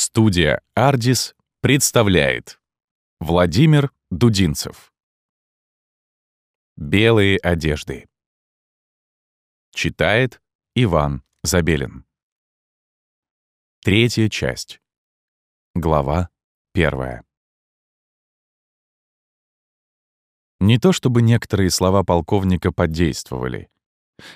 Студия «Ардис» представляет. Владимир Дудинцев. «Белые одежды» Читает Иван Забелин. Третья часть. Глава первая. Не то чтобы некоторые слова полковника подействовали.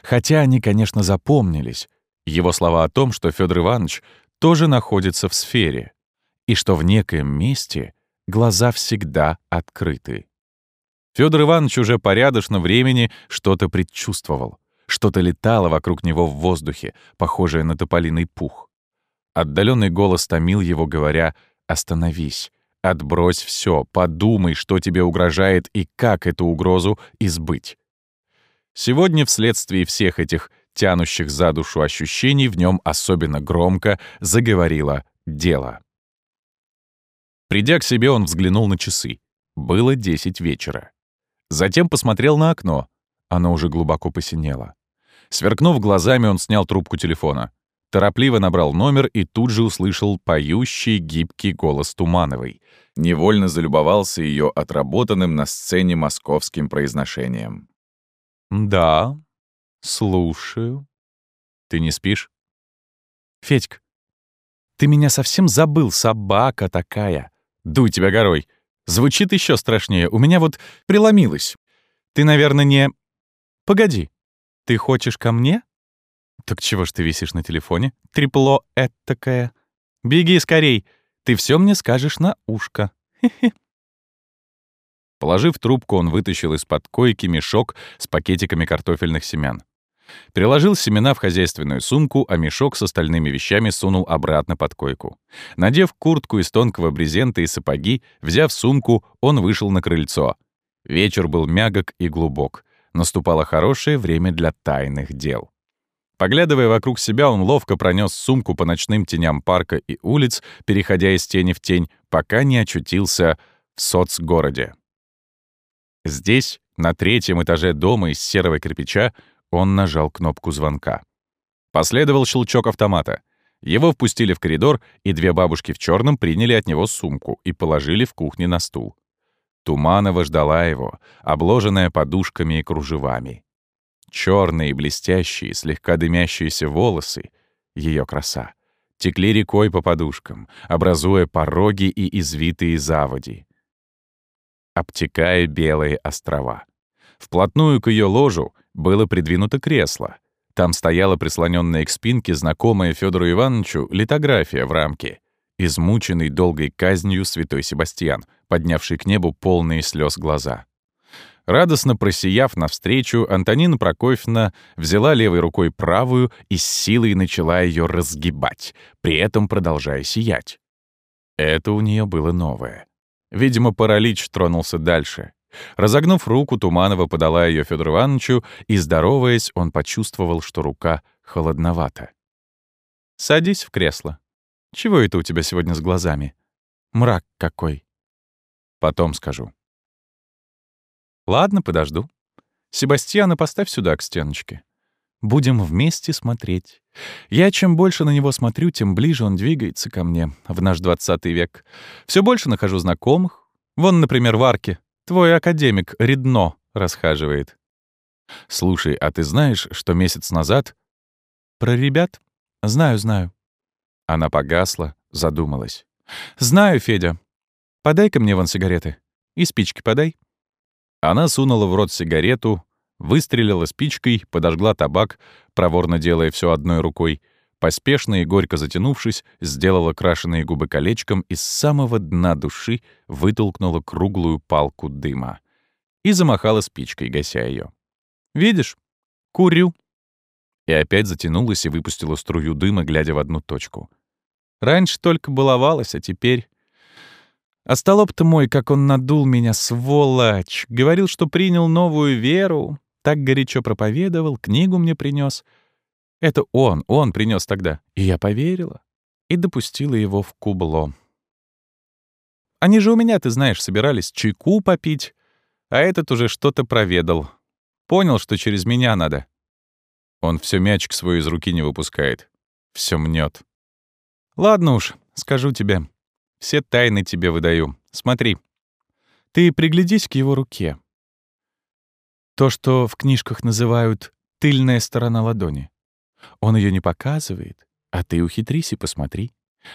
Хотя они, конечно, запомнились. Его слова о том, что Федор Иванович тоже находится в сфере, и что в некоем месте глаза всегда открыты. Федор Иванович уже порядочно времени что-то предчувствовал. Что-то летало вокруг него в воздухе, похожее на тополиный пух. Отдаленный голос томил его, говоря «Остановись, отбрось все, подумай, что тебе угрожает и как эту угрозу избыть». Сегодня вследствие всех этих тянущих за душу ощущений, в нем особенно громко заговорило дело. Придя к себе, он взглянул на часы. Было десять вечера. Затем посмотрел на окно. Оно уже глубоко посинело. Сверкнув глазами, он снял трубку телефона. Торопливо набрал номер и тут же услышал поющий гибкий голос Тумановой. Невольно залюбовался ее отработанным на сцене московским произношением. «Да, «Слушаю. Ты не спишь?» «Федька, ты меня совсем забыл, собака такая. Дуй тебя горой. Звучит еще страшнее. У меня вот преломилось. Ты, наверное, не... Погоди. Ты хочешь ко мне? Так чего ж ты висишь на телефоне? Трепло этакое. Беги скорей. Ты все мне скажешь на ушко. Хе-хе. Положив трубку, он вытащил из-под койки мешок с пакетиками картофельных семян. Переложил семена в хозяйственную сумку, а мешок с остальными вещами сунул обратно под койку. Надев куртку из тонкого брезента и сапоги, взяв сумку, он вышел на крыльцо. Вечер был мягок и глубок. Наступало хорошее время для тайных дел. Поглядывая вокруг себя, он ловко пронес сумку по ночным теням парка и улиц, переходя из тени в тень, пока не очутился в соцгороде. Здесь, на третьем этаже дома из серого кирпича, он нажал кнопку звонка. Последовал щелчок автомата. Его впустили в коридор, и две бабушки в черном приняли от него сумку и положили в кухне на стул. Туманова ждала его, обложенная подушками и кружевами. Черные, блестящие, слегка дымящиеся волосы — ее краса — текли рекой по подушкам, образуя пороги и извитые заводи, обтекая белые острова. Вплотную к ее ложу было придвинуто кресло. Там стояла прислоненная к спинке знакомая Федору Ивановичу литография в рамке. Измученный долгой казнью святой Себастьян, поднявший к небу полные слез глаза. Радостно просияв навстречу, Антонина Прокофьевна взяла левой рукой правую и с силой начала ее разгибать, при этом продолжая сиять. Это у нее было новое. Видимо, паралич тронулся дальше. Разогнув руку, Туманова подала ее Федору Ивановичу, и, здороваясь, он почувствовал, что рука холодновата. «Садись в кресло. Чего это у тебя сегодня с глазами? Мрак какой!» «Потом скажу». «Ладно, подожду. Себастьяна поставь сюда, к стеночке. Будем вместе смотреть. Я чем больше на него смотрю, тем ближе он двигается ко мне в наш двадцатый век. Все больше нахожу знакомых. Вон, например, в арке Твой академик Редно расхаживает. Слушай, а ты знаешь, что месяц назад... Про ребят? Знаю, знаю. Она погасла, задумалась. Знаю, Федя. Подай-ка мне вон сигареты. И спички подай. Она сунула в рот сигарету, выстрелила спичкой, подожгла табак, проворно делая все одной рукой, поспешно и горько затянувшись, сделала крашеные губы колечком и с самого дна души вытолкнула круглую палку дыма и замахала спичкой, гася ее. «Видишь? Курю!» И опять затянулась и выпустила струю дыма, глядя в одну точку. Раньше только баловалась, а теперь... Остолоп-то мой, как он надул меня, сволочь! Говорил, что принял новую веру, так горячо проповедовал, книгу мне принес — это он, он принес тогда. И я поверила. И допустила его в кубло. Они же у меня, ты знаешь, собирались чайку попить, а этот уже что-то проведал. Понял, что через меня надо. Он все мячик свой из руки не выпускает. Все мнет. Ладно уж, скажу тебе. Все тайны тебе выдаю. Смотри. Ты приглядись к его руке. То, что в книжках называют «тыльная сторона ладони». Он ее не показывает, а ты ухитрись и посмотри.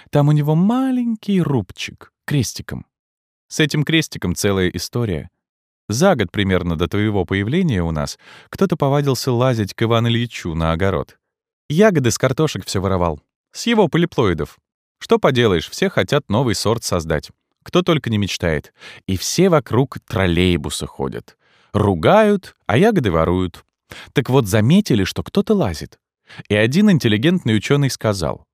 Там у него маленький рубчик, крестиком. С этим крестиком целая история. За год примерно до твоего появления у нас кто-то повадился лазить к Ивану Ильичу на огород. Ягоды с картошек все воровал. С его полиплоидов. Что поделаешь, все хотят новый сорт создать. Кто только не мечтает. И все вокруг троллейбуса ходят. Ругают, а ягоды воруют. Так вот, заметили, что кто-то лазит. И один интеллигентный ученый сказал,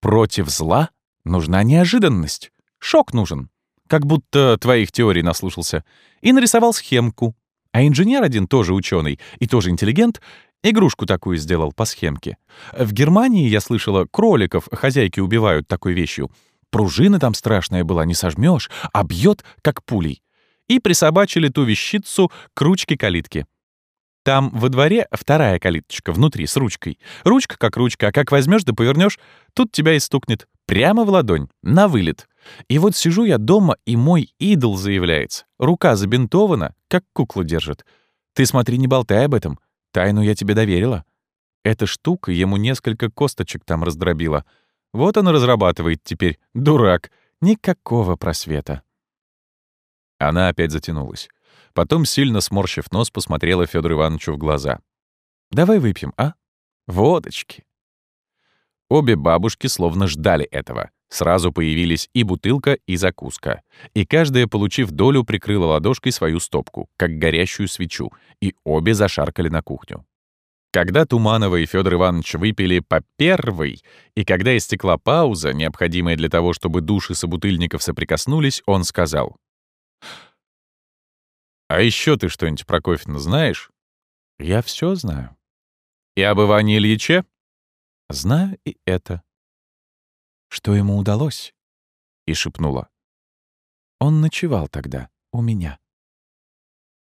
«Против зла нужна неожиданность. Шок нужен как будто твоих теорий наслушался, и нарисовал схемку. А инженер один, тоже ученый и тоже интеллигент, игрушку такую сделал по схемке. В Германии, я слышала, кроликов хозяйки убивают такой вещью. Пружина там страшная была, не сожмешь, а бьет, как пулей. И присобачили ту вещицу к ручке калитки. Там во дворе вторая калиточка внутри с ручкой. Ручка как ручка, а как возьмешь да повернешь, тут тебя и стукнет. Прямо в ладонь, на вылет. И вот сижу я дома, и мой идол заявляется. Рука забинтована, как куклу держит. Ты смотри, не болтай об этом. Тайну я тебе доверила. Эта штука ему несколько косточек там раздробила. Вот он разрабатывает теперь, дурак. Никакого просвета. Она опять затянулась. Потом, сильно сморщив нос, посмотрела Федору Ивановичу в глаза. «Давай выпьем, а? Водочки». Обе бабушки словно ждали этого. Сразу появились и бутылка, и закуска. И каждая, получив долю, прикрыла ладошкой свою стопку, как горящую свечу, и обе зашаркали на кухню. Когда Туманова и Федор Иванович выпили по первой, и когда истекла пауза, необходимая для того, чтобы души собутыльников соприкоснулись, он сказал. «А еще ты что-нибудь про Кофина знаешь?» «Я все знаю». «И об Иване Ильиче?» «Знаю и это» что ему удалось, и шепнула. Он ночевал тогда у меня.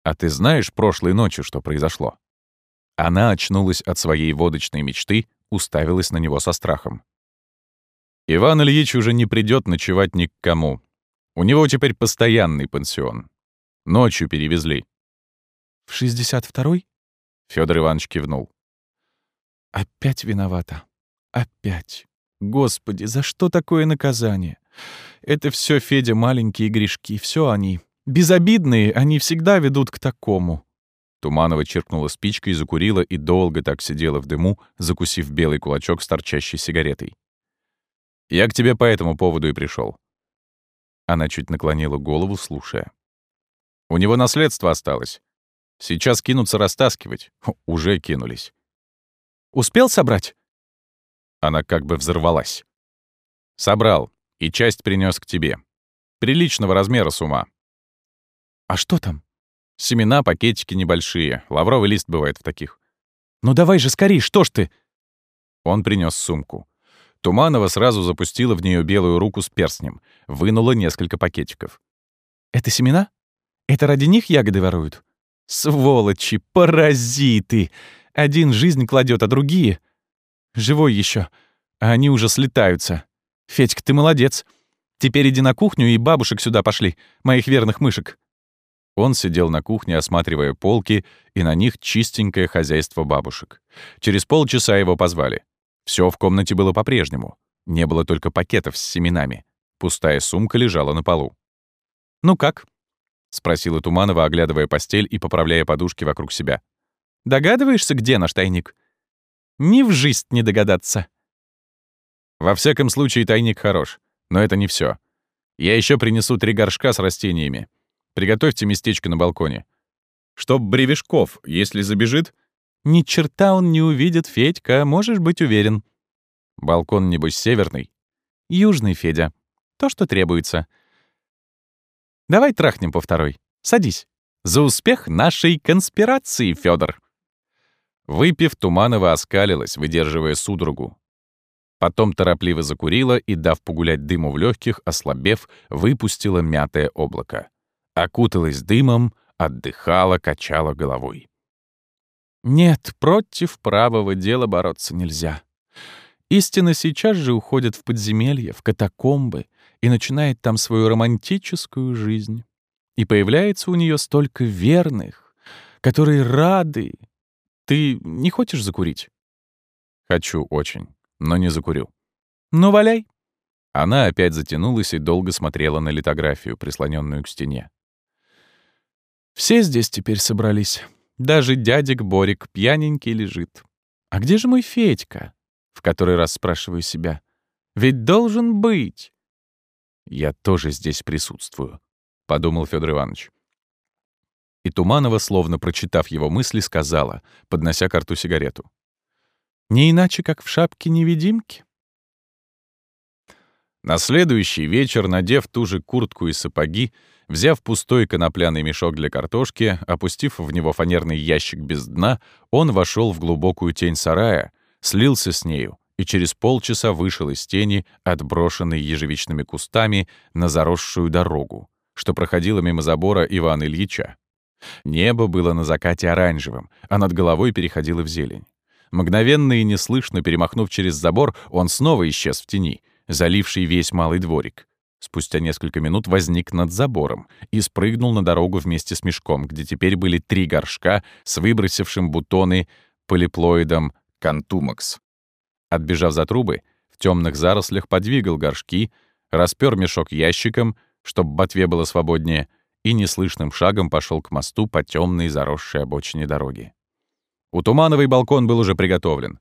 «А ты знаешь прошлой ночью, что произошло?» Она очнулась от своей водочной мечты, уставилась на него со страхом. «Иван Ильич уже не придет ночевать ни к кому. У него теперь постоянный пансион. Ночью перевезли». «В 62-й?» — Федор Иванович кивнул. «Опять виновата. Опять. Господи, за что такое наказание? Это все Федя маленькие грешки, все они. Безобидные, они всегда ведут к такому. Туманова черкнула спичкой, закурила и долго так сидела в дыму, закусив белый кулачок с торчащей сигаретой. «Я к тебе по этому поводу и пришел. Она чуть наклонила голову, слушая. «У него наследство осталось. Сейчас кинутся растаскивать. Уже кинулись». «Успел собрать?» Она как бы взорвалась. «Собрал. И часть принес к тебе. Приличного размера с ума». «А что там?» «Семена, пакетики небольшие. Лавровый лист бывает в таких». «Ну давай же скорей, что ж ты?» Он принес сумку. Туманова сразу запустила в нее белую руку с перстнем, вынула несколько пакетиков. «Это семена? Это ради них ягоды воруют?» «Сволочи, паразиты! Один жизнь кладет, а другие...» Живой еще, а они уже слетаются. Федька, ты молодец. Теперь иди на кухню и бабушек сюда пошли, моих верных мышек». Он сидел на кухне, осматривая полки, и на них чистенькое хозяйство бабушек. Через полчаса его позвали. Все в комнате было по-прежнему. Не было только пакетов с семенами. Пустая сумка лежала на полу. «Ну как?» — спросила Туманова, оглядывая постель и поправляя подушки вокруг себя. «Догадываешься, где наш тайник?» Ни в жизнь не догадаться. Во всяком случае, тайник хорош. Но это не все. Я еще принесу три горшка с растениями. Приготовьте местечко на балконе. Чтоб Бревешков, если забежит... Ни черта он не увидит, Федька, можешь быть уверен. Балкон, небось, северный. Южный, Федя. То, что требуется. Давай трахнем по второй. Садись. За успех нашей конспирации, Федор. Выпив, Туманова оскалилась, выдерживая судорогу. Потом торопливо закурила и, дав погулять дыму в легких, ослабев, выпустила мятое облако. Окуталась дымом, отдыхала, качала головой. «Нет, против правого дела бороться нельзя. Истина сейчас же уходит в подземелье, в катакомбы и начинает там свою романтическую жизнь. И появляется у нее столько верных, которые рады. Ты не хочешь закурить? Хочу очень, но не закурю. Ну, валяй. Она опять затянулась и долго смотрела на литографию, прислоненную к стене. Все здесь теперь собрались. Даже дядик Борик пьяненький лежит. А где же мой Федька? В который раз спрашиваю себя. Ведь должен быть. Я тоже здесь присутствую, подумал Федор Иванович. И Туманова, словно прочитав его мысли, сказала, поднося к рту сигарету. «Не иначе, как в шапке невидимки». На следующий вечер, надев ту же куртку и сапоги, взяв пустой конопляный мешок для картошки, опустив в него фанерный ящик без дна, он вошел в глубокую тень сарая, слился с нею и через полчаса вышел из тени, отброшенной ежевичными кустами, на заросшую дорогу, что проходила мимо забора Ивана Ильича. Небо было на закате оранжевым, а над головой переходило в зелень. Мгновенно и неслышно перемахнув через забор, он снова исчез в тени — заливший весь малый дворик. Спустя несколько минут возник над забором и спрыгнул на дорогу вместе с мешком, где теперь были три горшка с выбросившим бутоны полиплоидом кантумакс. Отбежав за трубы, в темных зарослях подвигал горшки, распер мешок ящиком, чтобы ботве было свободнее, и неслышным шагом пошел к мосту по темной заросшей обочине дороги. У Тумановой балкон был уже приготовлен.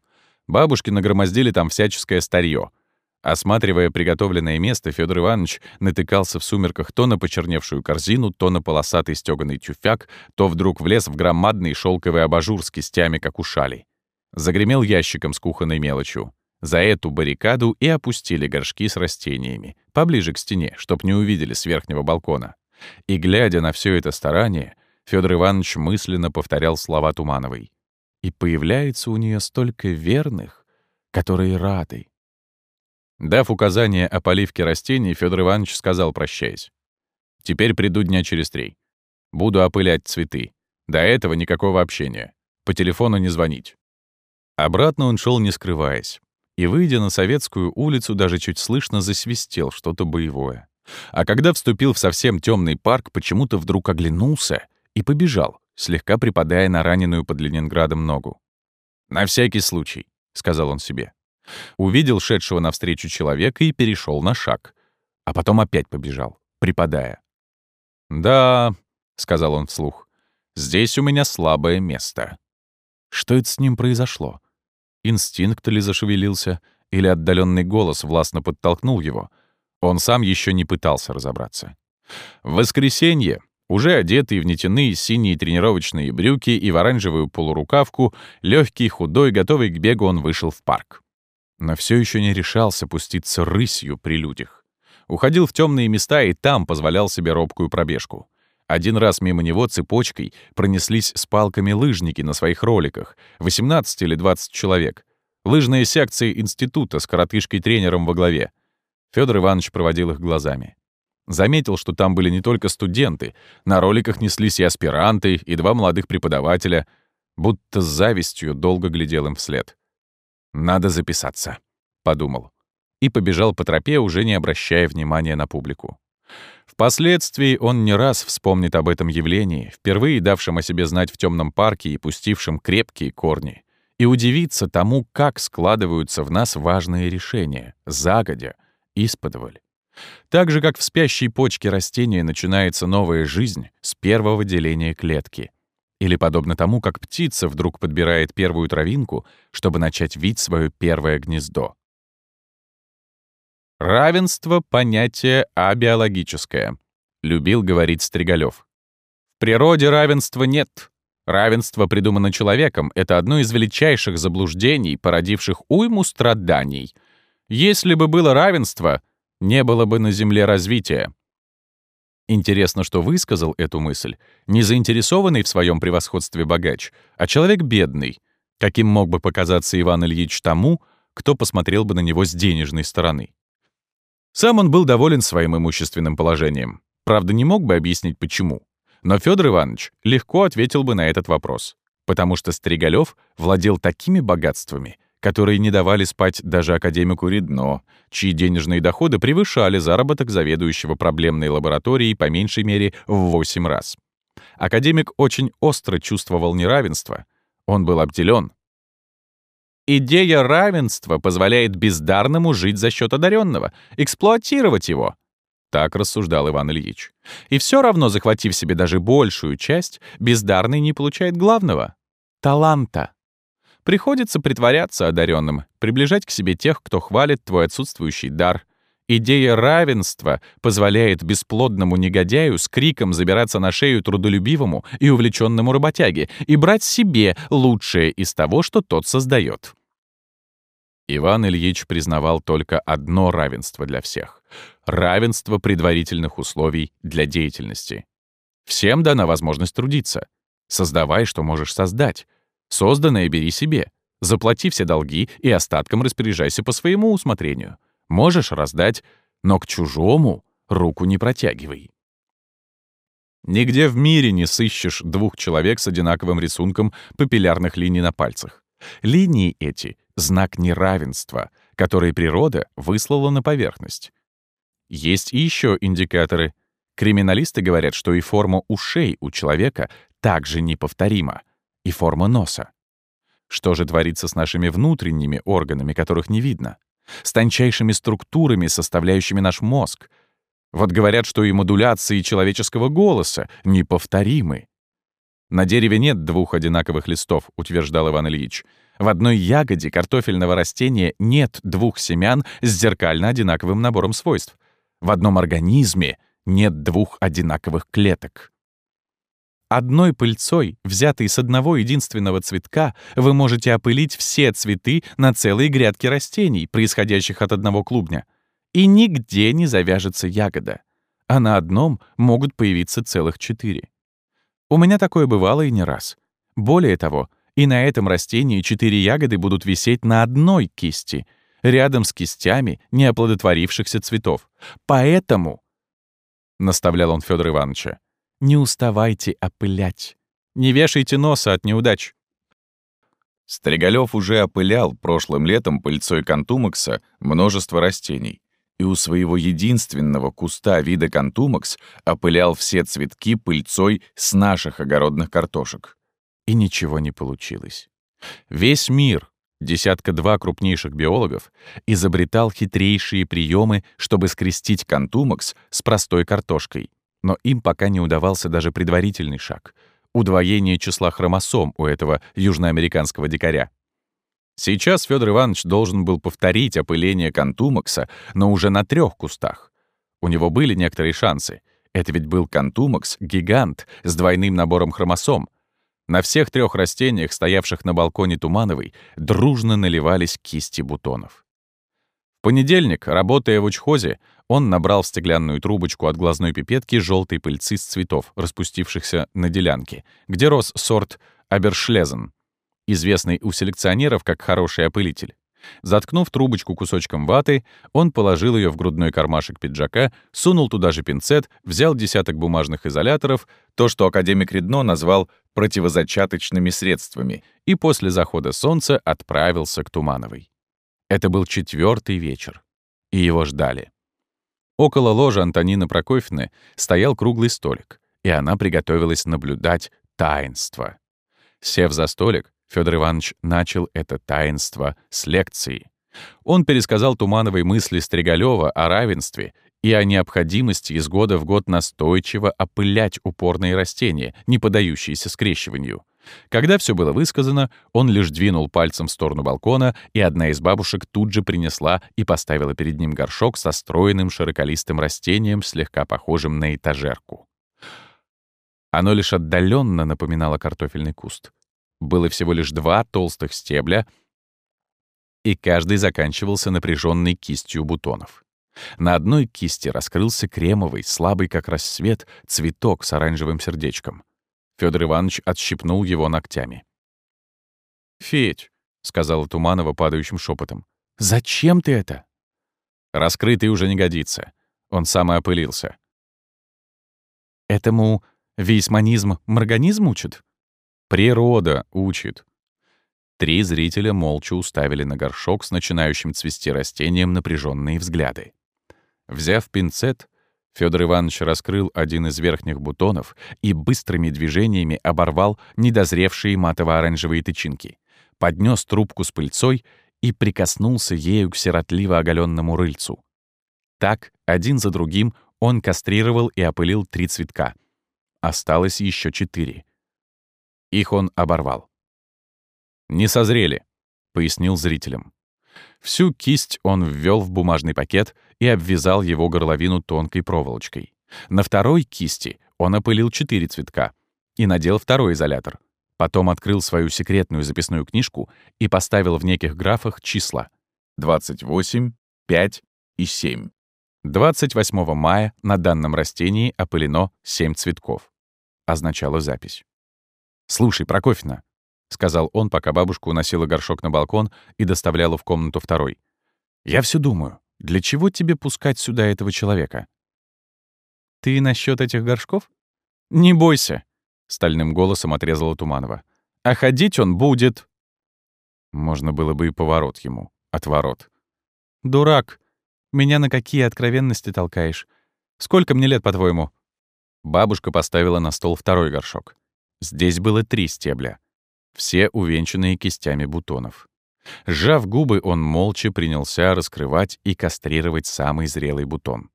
Бабушки нагромоздили там всяческое старье — Осматривая приготовленное место, Федор Иванович натыкался в сумерках то на почерневшую корзину, то на полосатый стёганый тюфяк, то вдруг влез в громадный шелковый абажур с кистями, как у шали. Загремел ящиком с кухонной мелочью. За эту баррикаду и опустили горшки с растениями, поближе к стене, чтоб не увидели с верхнего балкона. И, глядя на все это старание, Федор Иванович мысленно повторял слова Тумановой. «И появляется у нее столько верных, которые рады, Дав указание о поливке растений, Федор Иванович сказал, прощаясь. «Теперь приду дня через три. Буду опылять цветы. До этого никакого общения. По телефону не звонить». Обратно он шел не скрываясь. И, выйдя на Советскую улицу, даже чуть слышно засвистел что-то боевое. А когда вступил в совсем темный парк, почему-то вдруг оглянулся и побежал, слегка припадая на раненую под Ленинградом ногу. «На всякий случай», — сказал он себе. Увидел шедшего навстречу человека и перешел на шаг. А потом опять побежал, припадая. «Да», — сказал он вслух, — «здесь у меня слабое место». Что это с ним произошло? Инстинкт ли зашевелился, или отдаленный голос властно подтолкнул его? Он сам еще не пытался разобраться. В воскресенье, уже одетый в нетяные синие тренировочные брюки и в оранжевую полурукавку, легкий, худой, готовый к бегу, он вышел в парк но все еще не решался пуститься рысью при людях. Уходил в темные места и там позволял себе робкую пробежку. Один раз мимо него цепочкой пронеслись с палками лыжники на своих роликах, 18 или 20 человек. Лыжные секции института с коротышкой-тренером во главе. Федор Иванович проводил их глазами. Заметил, что там были не только студенты, на роликах неслись и аспиранты, и два молодых преподавателя, будто с завистью долго глядел им вслед. «Надо записаться», — подумал. И побежал по тропе, уже не обращая внимания на публику. Впоследствии он не раз вспомнит об этом явлении, впервые давшем о себе знать в темном парке и пустившем крепкие корни, и удивится тому, как складываются в нас важные решения, загодя, исподволь. Так же, как в спящей почке растения начинается новая жизнь с первого деления клетки — или подобно тому, как птица вдруг подбирает первую травинку, чтобы начать вить свое первое гнездо. Равенство — понятие абиологическое, любил говорить Стригалев. В природе равенства нет. Равенство придумано человеком — это одно из величайших заблуждений, породивших уйму страданий. Если бы было равенство, не было бы на Земле развития. Интересно, что высказал эту мысль не заинтересованный в своем превосходстве богач, а человек бедный, каким мог бы показаться Иван Ильич тому, кто посмотрел бы на него с денежной стороны. Сам он был доволен своим имущественным положением. Правда, не мог бы объяснить, почему. Но Федор Иванович легко ответил бы на этот вопрос, потому что Стригалев владел такими богатствами, которые не давали спать даже академику Ридно, чьи денежные доходы превышали заработок заведующего проблемной лабораторией по меньшей мере в 8 раз. Академик очень остро чувствовал неравенство. Он был обделен. Идея равенства позволяет бездарному жить за счет одаренного, эксплуатировать его. Так рассуждал Иван Ильич. И все равно, захватив себе даже большую часть, бездарный не получает главного — таланта. Приходится притворяться одаренным, приближать к себе тех, кто хвалит твой отсутствующий дар. Идея равенства позволяет бесплодному негодяю с криком забираться на шею трудолюбивому и увлеченному работяге и брать себе лучшее из того, что тот создает. Иван Ильич признавал только одно равенство для всех — равенство предварительных условий для деятельности. Всем дана возможность трудиться. Создавай, что можешь создать. Созданное бери себе. Заплати все долги и остатком распоряжайся по своему усмотрению. Можешь раздать, но к чужому руку не протягивай. Нигде в мире не сыщешь двух человек с одинаковым рисунком папиллярных линий на пальцах. Линии эти — знак неравенства, который природа выслала на поверхность. Есть и еще индикаторы. Криминалисты говорят, что и форма ушей у человека также неповторима, и форма носа. Что же творится с нашими внутренними органами, которых не видно? С тончайшими структурами, составляющими наш мозг? Вот говорят, что и модуляции человеческого голоса неповторимы. На дереве нет двух одинаковых листов, утверждал Иван Ильич. В одной ягоде картофельного растения нет двух семян с зеркально одинаковым набором свойств. В одном организме нет двух одинаковых клеток. Одной пыльцой, взятой с одного единственного цветка, вы можете опылить все цветы на целые грядки растений, происходящих от одного клубня. И нигде не завяжется ягода. А на одном могут появиться целых четыре. У меня такое бывало и не раз. Более того, и на этом растении четыре ягоды будут висеть на одной кисти, рядом с кистями неоплодотворившихся цветов. Поэтому, — наставлял он Федора Ивановича, не уставайте опылять. Не вешайте носа от неудач. Стригалев уже опылял прошлым летом пыльцой кантумакса множество растений, и у своего единственного куста вида кантумакс опылял все цветки пыльцой с наших огородных картошек. И ничего не получилось. Весь мир, десятка-два крупнейших биологов, изобретал хитрейшие приемы, чтобы скрестить кантумакс с простой картошкой — но им пока не удавался даже предварительный шаг — удвоение числа хромосом у этого южноамериканского дикаря. Сейчас Федор Иванович должен был повторить опыление кантумакса, но уже на трех кустах. У него были некоторые шансы. Это ведь был кантумакс-гигант с двойным набором хромосом. На всех трех растениях, стоявших на балконе Тумановой, дружно наливались кисти бутонов понедельник, работая в учхозе, он набрал в стеклянную трубочку от глазной пипетки желтой пыльцы с цветов, распустившихся на делянке, где рос сорт Абершлезен, известный у селекционеров как хороший опылитель. Заткнув трубочку кусочком ваты, он положил ее в грудной кармашек пиджака, сунул туда же пинцет, взял десяток бумажных изоляторов, то, что академик Редно назвал противозачаточными средствами, и после захода солнца отправился к Тумановой. Это был четвертый вечер, и его ждали. Около ложа Антонины Прокофьевны стоял круглый столик, и она приготовилась наблюдать таинство. Сев за столик, Федор Иванович начал это таинство с лекции. Он пересказал Тумановой мысли Стригалева о равенстве и о необходимости из года в год настойчиво опылять упорные растения, не поддающиеся скрещиванию — когда все было высказано, он лишь двинул пальцем в сторону балкона, и одна из бабушек тут же принесла и поставила перед ним горшок со стройным широколистым растением, слегка похожим на этажерку. Оно лишь отдаленно напоминало картофельный куст. Было всего лишь два толстых стебля, и каждый заканчивался напряженной кистью бутонов. На одной кисти раскрылся кремовый, слабый как рассвет, цветок с оранжевым сердечком — Федор Иванович отщипнул его ногтями. «Федь», — сказала Туманова падающим шепотом, — «зачем ты это?» «Раскрытый уже не годится. Он сам опылился». «Этому вейсманизм морганизм учит?» «Природа учит». Три зрителя молча уставили на горшок с начинающим цвести растением напряженные взгляды. Взяв пинцет, Федор Иванович раскрыл один из верхних бутонов и быстрыми движениями оборвал недозревшие матово-оранжевые тычинки, поднес трубку с пыльцой и прикоснулся ею к сиротливо оголенному рыльцу. Так, один за другим, он кастрировал и опылил три цветка. Осталось еще четыре. Их он оборвал. «Не созрели», — пояснил зрителям. Всю кисть он ввел в бумажный пакет и обвязал его горловину тонкой проволочкой. На второй кисти он опылил четыре цветка и надел второй изолятор. Потом открыл свою секретную записную книжку и поставил в неких графах числа 28, 5 и 7. 28 мая на данном растении опылено 7 цветков. Означала запись. «Слушай, Прокофьевна, — сказал он, пока бабушка уносила горшок на балкон и доставляла в комнату второй. «Я все думаю, для чего тебе пускать сюда этого человека?» «Ты насчет этих горшков?» «Не бойся», — стальным голосом отрезала Туманова. «А ходить он будет...» Можно было бы и поворот ему, отворот. «Дурак! Меня на какие откровенности толкаешь? Сколько мне лет, по-твоему?» Бабушка поставила на стол второй горшок. Здесь было три стебля все увенчанные кистями бутонов. Сжав губы, он молча принялся раскрывать и кастрировать самый зрелый бутон.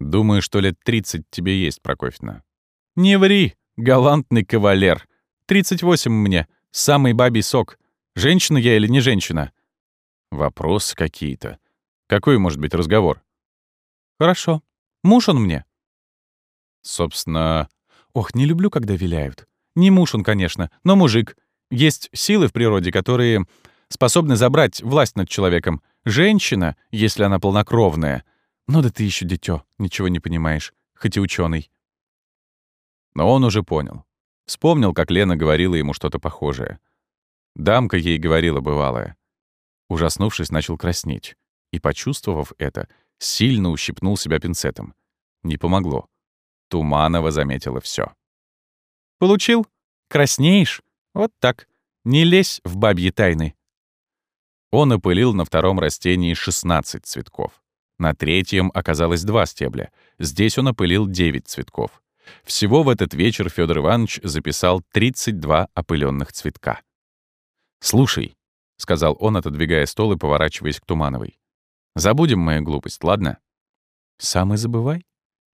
«Думаю, что лет 30 тебе есть, Прокофьевна». «Не ври, галантный кавалер. 38 мне, самый бабий сок. Женщина я или не женщина?» «Вопрос какие-то. Какой может быть разговор?» «Хорошо. Муж он мне?» «Собственно...» «Ох, не люблю, когда виляют. Не муж он, конечно, но мужик. Есть силы в природе, которые способны забрать власть над человеком. Женщина, если она полнокровная. Ну да ты еще дитё, ничего не понимаешь, хоть и ученый. Но он уже понял. Вспомнил, как Лена говорила ему что-то похожее. Дамка ей говорила бывалое. Ужаснувшись, начал краснеть. И, почувствовав это, сильно ущипнул себя пинцетом. Не помогло. Туманова заметила все. Получил? Краснеешь? Вот так. Не лезь в бабьи тайны. Он опылил на втором растении 16 цветков. На третьем оказалось два стебля. Здесь он опылил 9 цветков. Всего в этот вечер Федор Иванович записал 32 опыленных цветка. «Слушай», — сказал он, отодвигая стол и поворачиваясь к Тумановой, «забудем мою глупость, ладно?» «Сам и забывай.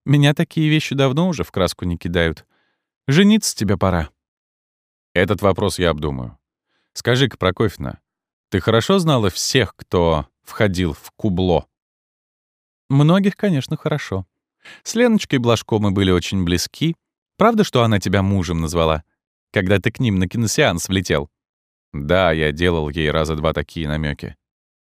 Меня такие вещи давно уже в краску не кидают. Жениться тебе пора. Этот вопрос я обдумаю. Скажи-ка, Прокофьевна, ты хорошо знала всех, кто входил в кубло? Многих, конечно, хорошо. С Леночкой Блажко мы были очень близки. Правда, что она тебя мужем назвала, когда ты к ним на киносеанс влетел? Да, я делал ей раза два такие намеки.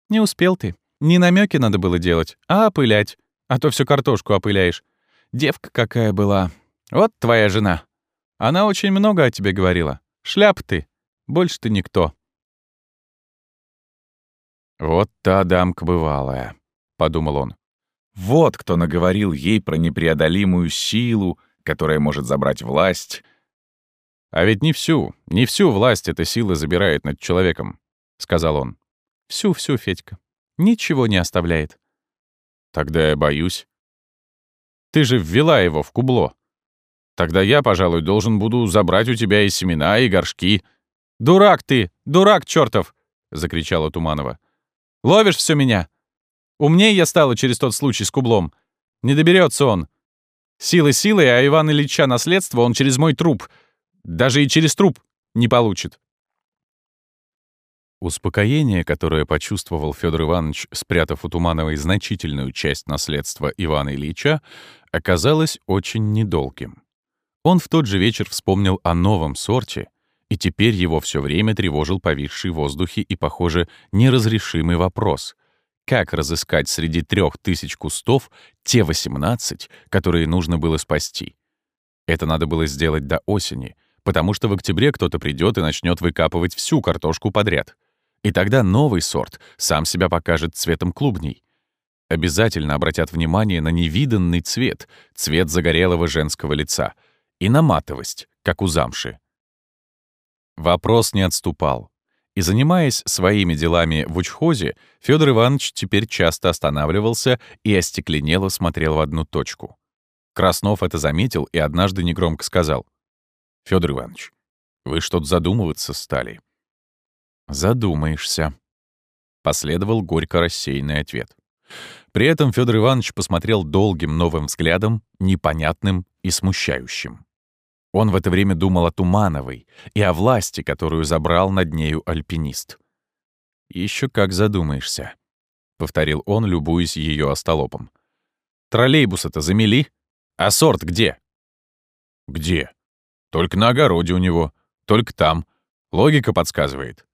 Не успел ты. Не намеки надо было делать, а опылять. А то всю картошку опыляешь. Девка какая была. Вот твоя жена. Она очень много о тебе говорила. Шляп ты. Больше ты никто. «Вот та дамка бывалая», — подумал он. «Вот кто наговорил ей про непреодолимую силу, которая может забрать власть». «А ведь не всю, не всю власть эта сила забирает над человеком», — сказал он. «Всю-всю, Федька. Ничего не оставляет». «Тогда я боюсь». «Ты же ввела его в кубло. Тогда я, пожалуй, должен буду забрать у тебя и семена, и горшки». «Дурак ты! Дурак чертов!» — закричала Туманова. «Ловишь все меня? Умнее я стала через тот случай с кублом. Не доберется он. Силы силой, а Иван Ильича наследство он через мой труп. Даже и через труп не получит». Успокоение, которое почувствовал Федор Иванович, спрятав у Тумановой значительную часть наследства Ивана Ильича, оказалось очень недолгим. Он в тот же вечер вспомнил о новом сорте, и теперь его все время тревожил повисший в воздухе и, похоже, неразрешимый вопрос — как разыскать среди трех тысяч кустов те 18, которые нужно было спасти? Это надо было сделать до осени, потому что в октябре кто-то придет и начнет выкапывать всю картошку подряд. И тогда новый сорт сам себя покажет цветом клубней. Обязательно обратят внимание на невиданный цвет, цвет загорелого женского лица — и на матовость, как у замши. Вопрос не отступал. И занимаясь своими делами в учхозе, Федор Иванович теперь часто останавливался и остекленело смотрел в одну точку. Краснов это заметил и однажды негромко сказал. Федор Иванович, вы что-то задумываться стали?» «Задумаешься», — последовал горько рассеянный ответ. При этом Федор Иванович посмотрел долгим новым взглядом, непонятным и смущающим. Он в это время думал о Тумановой и о власти, которую забрал над нею альпинист. Еще как задумаешься», — повторил он, любуясь ее остолопом. «Троллейбус-то замели? А сорт где?» «Где? Только на огороде у него. Только там. Логика подсказывает».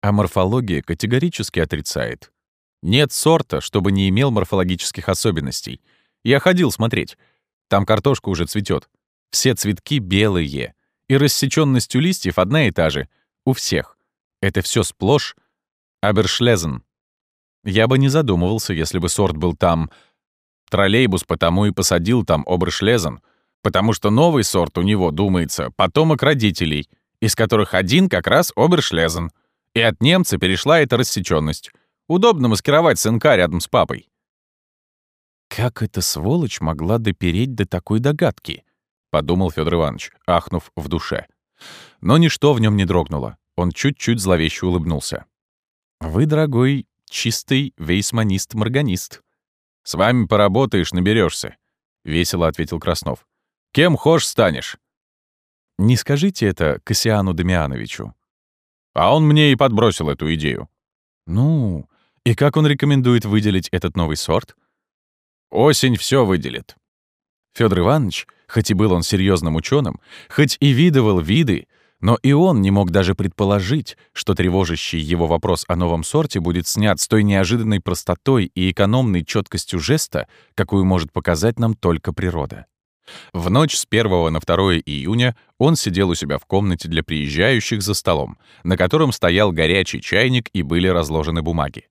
А морфология категорически отрицает. Нет сорта, чтобы не имел морфологических особенностей. Я ходил смотреть. Там картошка уже цветет. Все цветки белые. И рассечённость у листьев одна и та же. У всех. Это все сплошь Абершлезен. Я бы не задумывался, если бы сорт был там. Троллейбус потому и посадил там Обершлезен, потому что новый сорт у него, думается, потомок родителей, из которых один как раз Обершлезен. И от немца перешла эта рассечённость. Удобно маскировать сынка рядом с папой. Как эта сволочь могла допереть до такой догадки? — подумал Федор Иванович, ахнув в душе. Но ничто в нем не дрогнуло. Он чуть-чуть зловеще улыбнулся. «Вы, дорогой, чистый вейсманист-морганист. С вами поработаешь, наберешься, весело ответил Краснов. «Кем хошь станешь?» «Не скажите это Кассиану Дамиановичу». «А он мне и подбросил эту идею». «Ну, и как он рекомендует выделить этот новый сорт?» «Осень все выделит». Федор Иванович Хоть и был он серьезным ученым, хоть и видывал виды, но и он не мог даже предположить, что тревожащий его вопрос о новом сорте будет снят с той неожиданной простотой и экономной четкостью жеста, какую может показать нам только природа. В ночь с 1 на 2 июня он сидел у себя в комнате для приезжающих за столом, на котором стоял горячий чайник и были разложены бумаги.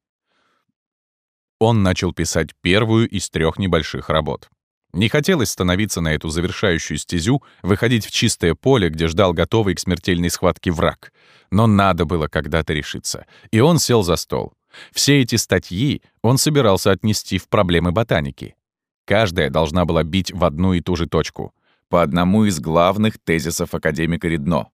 Он начал писать первую из трех небольших работ. Не хотелось становиться на эту завершающую стезю, выходить в чистое поле, где ждал готовый к смертельной схватке враг. Но надо было когда-то решиться. И он сел за стол. Все эти статьи он собирался отнести в проблемы ботаники. Каждая должна была бить в одну и ту же точку. По одному из главных тезисов академика Редно.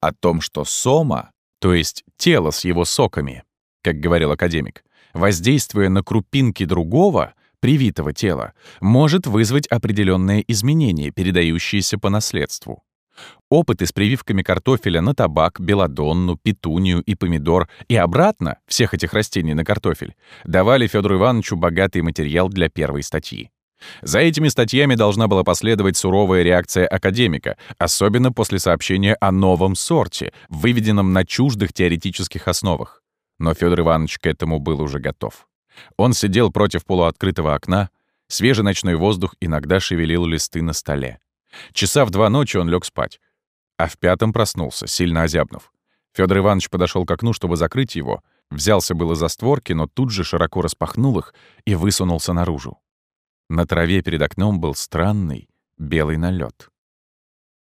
О том, что сома, то есть тело с его соками, как говорил академик, воздействуя на крупинки другого — привитого тела может вызвать определенные изменения, передающиеся по наследству. Опыты с прививками картофеля на табак, белодонну, петунию и помидор и обратно всех этих растений на картофель давали Федору Ивановичу богатый материал для первой статьи. За этими статьями должна была последовать суровая реакция академика, особенно после сообщения о новом сорте, выведенном на чуждых теоретических основах. Но Федор Иванович к этому был уже готов. Он сидел против полуоткрытого окна, свежий ночной воздух иногда шевелил листы на столе. Часа в два ночи он лег спать, а в пятом проснулся, сильно озябнув. Федор Иванович подошел к окну, чтобы закрыть его, взялся было за створки, но тут же широко распахнул их и высунулся наружу. На траве перед окном был странный белый налет.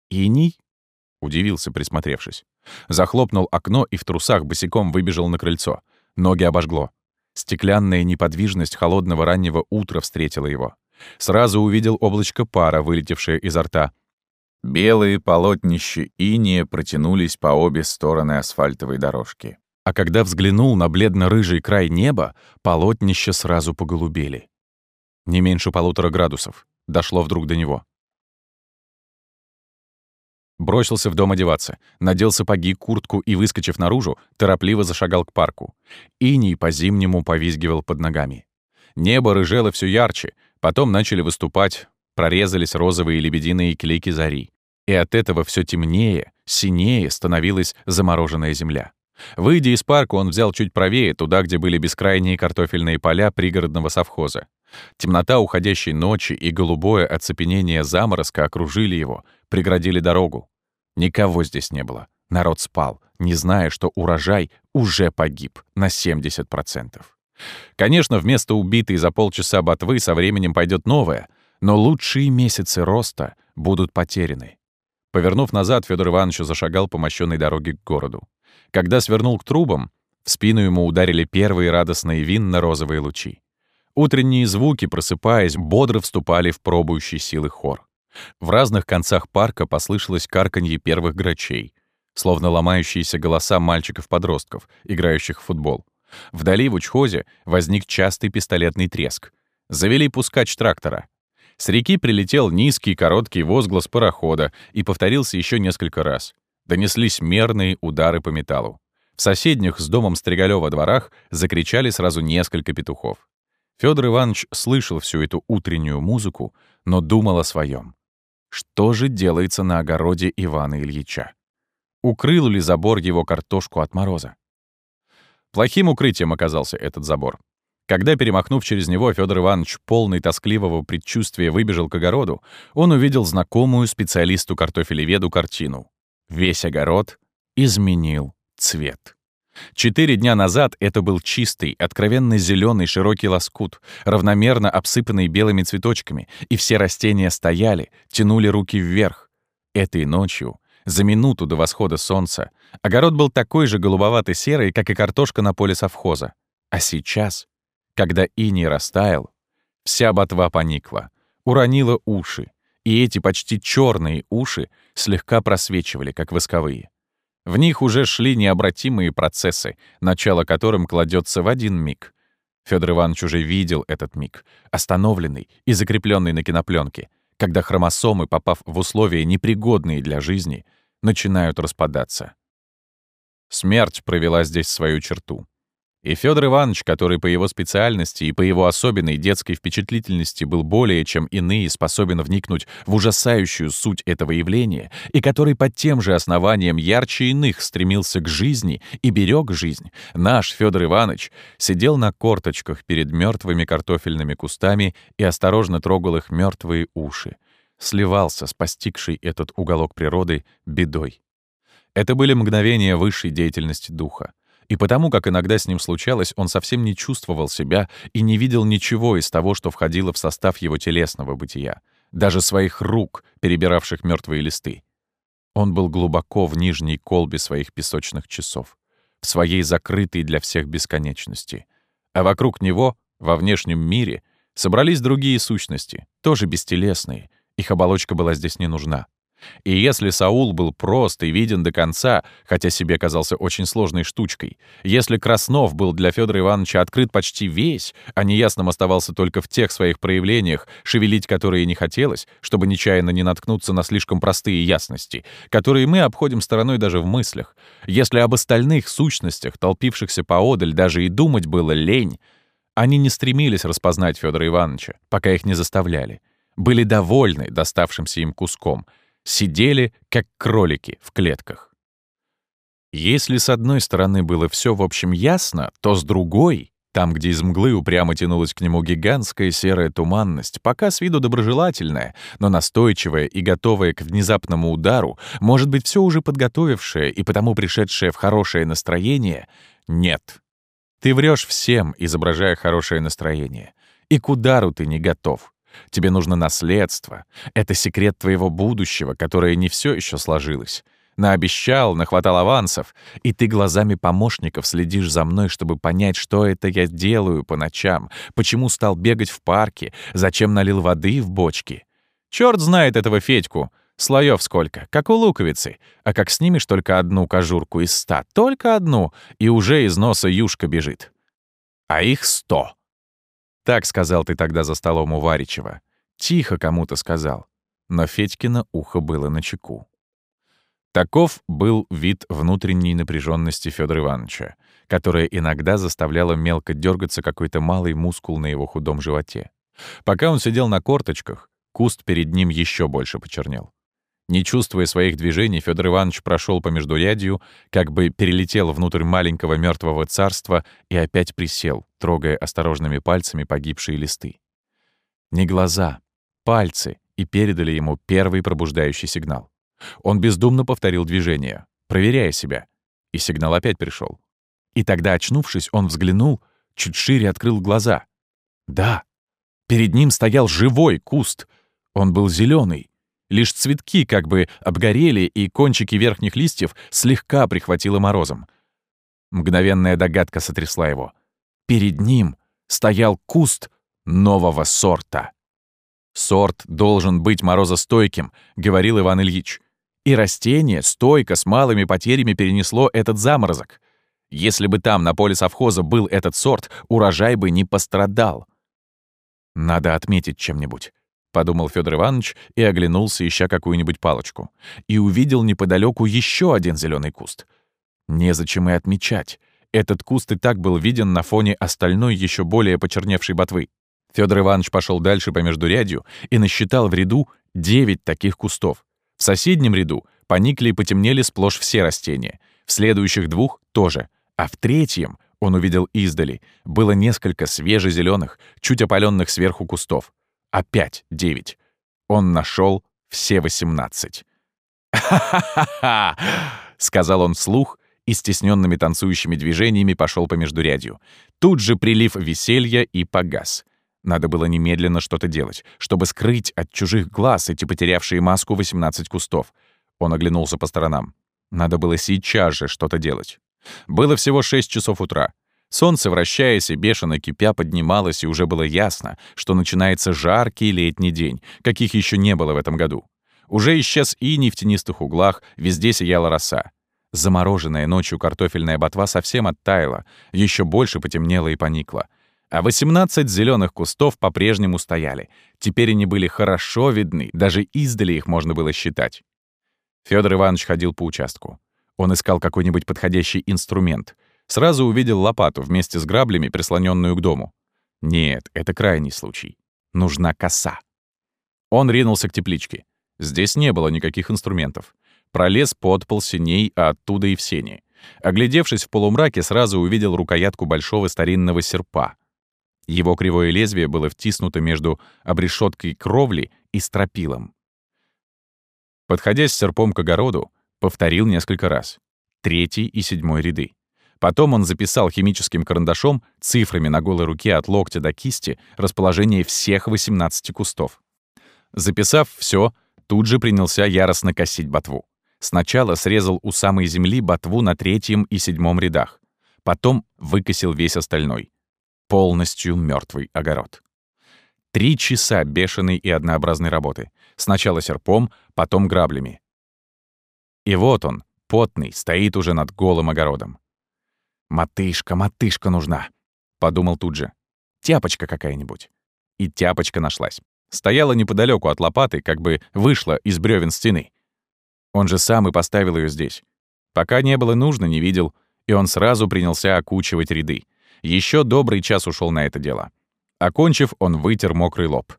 «Иней?» — удивился, присмотревшись. Захлопнул окно и в трусах босиком выбежал на крыльцо. Ноги обожгло. Стеклянная неподвижность холодного раннего утра встретила его. Сразу увидел облачко пара, вылетевшее изо рта. Белые полотнища иния протянулись по обе стороны асфальтовой дорожки. А когда взглянул на бледно-рыжий край неба, полотнища сразу поголубели. Не меньше полутора градусов. Дошло вдруг до него. Бросился в дом одеваться, надел сапоги, куртку и, выскочив наружу, торопливо зашагал к парку. Иней по-зимнему повизгивал под ногами. Небо рыжело все ярче, потом начали выступать, прорезались розовые лебединые клейки зари. И от этого все темнее, синее становилась замороженная земля. Выйдя из парка, он взял чуть правее, туда, где были бескрайние картофельные поля пригородного совхоза. Темнота уходящей ночи и голубое оцепенение заморозка окружили его, преградили дорогу. Никого здесь не было. Народ спал, не зная, что урожай уже погиб на 70%. Конечно, вместо убитой за полчаса ботвы со временем пойдет новая, но лучшие месяцы роста будут потеряны. Повернув назад, Федор Иванович зашагал по мощенной дороге к городу. Когда свернул к трубам, в спину ему ударили первые радостные винно-розовые лучи. Утренние звуки, просыпаясь, бодро вступали в пробующий силы хор. В разных концах парка послышалось карканье первых грачей, словно ломающиеся голоса мальчиков-подростков, играющих в футбол. Вдали в учхозе возник частый пистолетный треск. Завели пускач трактора. С реки прилетел низкий короткий возглас парохода и повторился еще несколько раз. Донеслись мерные удары по металлу. В соседних с домом Стригалёва дворах закричали сразу несколько петухов. Федор Иванович слышал всю эту утреннюю музыку, но думал о своем. Что же делается на огороде Ивана Ильича? Укрыл ли забор его картошку от мороза? Плохим укрытием оказался этот забор. Когда, перемахнув через него, Федор Иванович, полный тоскливого предчувствия, выбежал к огороду, он увидел знакомую специалисту-картофелеведу картину. Весь огород изменил цвет. Четыре дня назад это был чистый, откровенно зеленый широкий лоскут, равномерно обсыпанный белыми цветочками, и все растения стояли, тянули руки вверх. Этой ночью, за минуту до восхода солнца, огород был такой же голубовато-серый, как и картошка на поле совхоза. А сейчас, когда иней растаял, вся ботва поникла, уронила уши, и эти почти черные уши слегка просвечивали, как восковые. В них уже шли необратимые процессы, начало которым кладется в один миг. Федор Иванович уже видел этот миг, остановленный и закрепленный на кинопленке, когда хромосомы, попав в условия непригодные для жизни, начинают распадаться. Смерть провела здесь свою черту. И Федор Иванович, который по его специальности и по его особенной детской впечатлительности был более чем иные способен вникнуть в ужасающую суть этого явления, и который под тем же основанием ярче иных стремился к жизни и берег жизнь, наш Федор Иванович сидел на корточках перед мертвыми картофельными кустами и осторожно трогал их мертвые уши, сливался с постигшей этот уголок природы бедой. Это были мгновения высшей деятельности духа. И потому, как иногда с ним случалось, он совсем не чувствовал себя и не видел ничего из того, что входило в состав его телесного бытия, даже своих рук, перебиравших мертвые листы. Он был глубоко в нижней колбе своих песочных часов, в своей закрытой для всех бесконечности. А вокруг него, во внешнем мире, собрались другие сущности, тоже бестелесные. Их оболочка была здесь не нужна. И если Саул был прост и виден до конца, хотя себе казался очень сложной штучкой, если Краснов был для Федора Ивановича открыт почти весь, а неясным оставался только в тех своих проявлениях, шевелить которые не хотелось, чтобы нечаянно не наткнуться на слишком простые ясности, которые мы обходим стороной даже в мыслях, если об остальных сущностях, толпившихся поодаль, даже и думать было лень, они не стремились распознать Федора Ивановича, пока их не заставляли, были довольны доставшимся им куском — сидели, как кролики в клетках. Если с одной стороны было все в общем ясно, то с другой, там, где из мглы упрямо тянулась к нему гигантская серая туманность, пока с виду доброжелательная, но настойчивая и готовая к внезапному удару, может быть, все уже подготовившее и потому пришедшее в хорошее настроение, нет. Ты врешь всем, изображая хорошее настроение. И к удару ты не готов. Тебе нужно наследство. Это секрет твоего будущего, которое не все еще сложилось. Наобещал, нахватал авансов, и ты глазами помощников следишь за мной, чтобы понять, что это я делаю по ночам, почему стал бегать в парке, зачем налил воды в бочки. Черт знает этого Федьку. Слоев сколько, как у луковицы. А как снимешь только одну кожурку из ста, только одну, и уже из носа юшка бежит. А их сто. Так сказал ты тогда за столом у Варичева. Тихо кому-то сказал. Но Федькино ухо было на чеку. Таков был вид внутренней напряженности Федора Ивановича, которая иногда заставляла мелко дергаться какой-то малый мускул на его худом животе. Пока он сидел на корточках, куст перед ним еще больше почернел. Не чувствуя своих движений, Федор Иванович прошел по междурядью, как бы перелетел внутрь маленького мертвого царства и опять присел, трогая осторожными пальцами погибшие листы. Не глаза, пальцы и передали ему первый пробуждающий сигнал. Он бездумно повторил движение, проверяя себя, и сигнал опять пришел. И тогда, очнувшись, он взглянул, чуть шире открыл глаза. Да, перед ним стоял живой куст. Он был зеленый, Лишь цветки как бы обгорели, и кончики верхних листьев слегка прихватило морозом. Мгновенная догадка сотрясла его. Перед ним стоял куст нового сорта. «Сорт должен быть морозостойким», — говорил Иван Ильич. И растение стойко с малыми потерями перенесло этот заморозок. Если бы там, на поле совхоза, был этот сорт, урожай бы не пострадал. «Надо отметить чем-нибудь», — подумал Федор Иванович и оглянулся, ища какую-нибудь палочку. И увидел неподалеку еще один зеленый куст. Незачем и отмечать. Этот куст и так был виден на фоне остальной еще более почерневшей ботвы. Федор Иванович пошел дальше по междурядью и насчитал в ряду девять таких кустов. В соседнем ряду поникли и потемнели сплошь все растения, в следующих двух — тоже, а в третьем, он увидел издали, было несколько свежезеленых, чуть опаленных сверху кустов. Опять девять. Он нашел все восемнадцать. «Ха-ха-ха-ха!» — сказал он вслух и стесненными танцующими движениями пошел по междурядью. Тут же прилив веселья и погас. Надо было немедленно что-то делать, чтобы скрыть от чужих глаз эти потерявшие маску 18 кустов. Он оглянулся по сторонам. Надо было сейчас же что-то делать. Было всего 6 часов утра. Солнце, вращаясь и бешено кипя, поднималось, и уже было ясно, что начинается жаркий летний день, каких еще не было в этом году. Уже исчез иней в тенистых углах, везде сияла роса. Замороженная ночью картофельная ботва совсем оттаяла, еще больше потемнела и поникла. А 18 зеленых кустов по-прежнему стояли. Теперь они были хорошо видны, даже издали их можно было считать. Федор Иванович ходил по участку. Он искал какой-нибудь подходящий инструмент. Сразу увидел лопату вместе с граблями, прислоненную к дому. Нет, это крайний случай. Нужна коса. Он ринулся к тепличке. Здесь не было никаких инструментов. Пролез под пол синей, а оттуда и в сене. Оглядевшись в полумраке, сразу увидел рукоятку большого старинного серпа. Его кривое лезвие было втиснуто между обрешеткой кровли и стропилом. Подходя с серпом к огороду, повторил несколько раз. Третий и седьмой ряды. Потом он записал химическим карандашом цифрами на голой руке от локтя до кисти расположение всех 18 кустов. Записав все, тут же принялся яростно косить ботву. Сначала срезал у самой земли ботву на третьем и седьмом рядах. Потом выкосил весь остальной полностью мертвый огород. Три часа бешеной и однообразной работы. Сначала серпом, потом граблями. И вот он, потный, стоит уже над голым огородом. «Мотышка, мотышка нужна», — подумал тут же. «Тяпочка какая-нибудь». И тяпочка нашлась. Стояла неподалеку от лопаты, как бы вышла из бревен стены. Он же сам и поставил ее здесь. Пока не было нужно, не видел, и он сразу принялся окучивать ряды. Еще добрый час ушел на это дело. Окончив, он вытер мокрый лоб.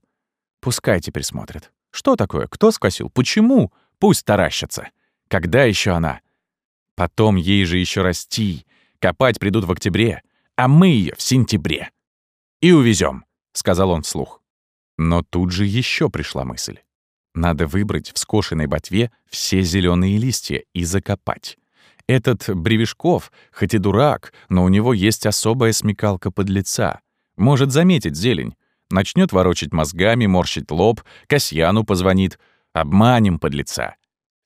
Пускай теперь смотрят. Что такое? Кто скосил? Почему? Пусть таращатся. Когда еще она? Потом ей же еще расти. Копать придут в октябре, а мы ее в сентябре. И увезем, сказал он вслух. Но тут же еще пришла мысль. Надо выбрать в скошенной ботве все зеленые листья и закопать. Этот Бревешков, хоть и дурак, но у него есть особая смекалка под лица. Может заметить зелень. Начнет ворочать мозгами, морщить лоб, Касьяну позвонит. Обманем под лица.